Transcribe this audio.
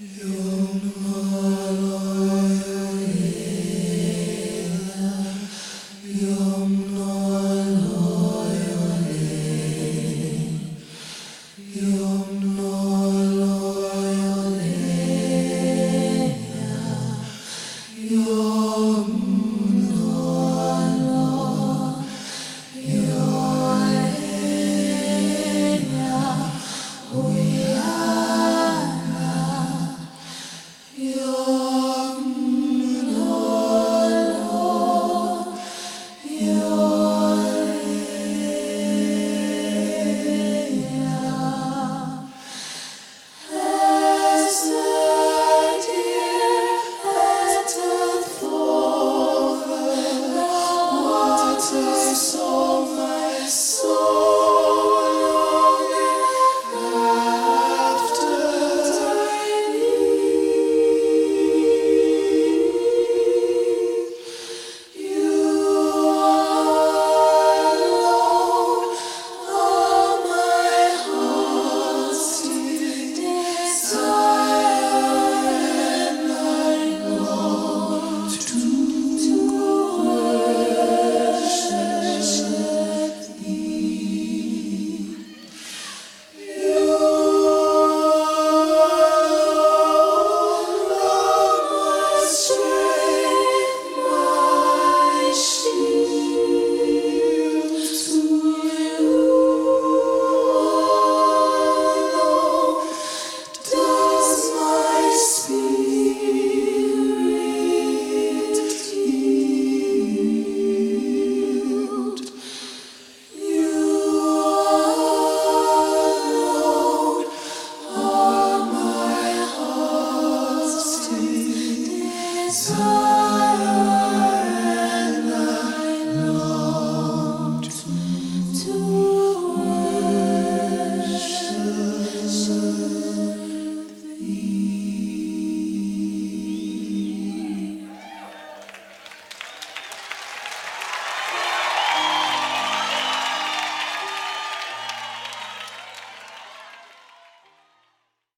Yo. so much.